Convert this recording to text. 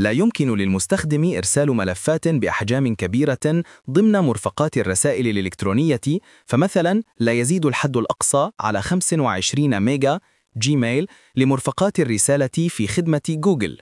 لا يمكن للمستخدم إرسال ملفات بأحجام كبيرة ضمن مرفقات الرسائل الإلكترونية فمثلا لا يزيد الحد الأقصى على 25 ميجا جيميل لمرفقات الرسالة في خدمة جوجل.